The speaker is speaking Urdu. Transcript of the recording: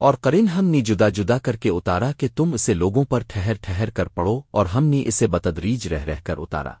اور کرن ہم نے جدا جدا کر کے اتارا کہ تم اسے لوگوں پر ٹھہر ٹھہر کر پڑو اور ہم نے اسے بتدریج رہ رہ کر اتارا۔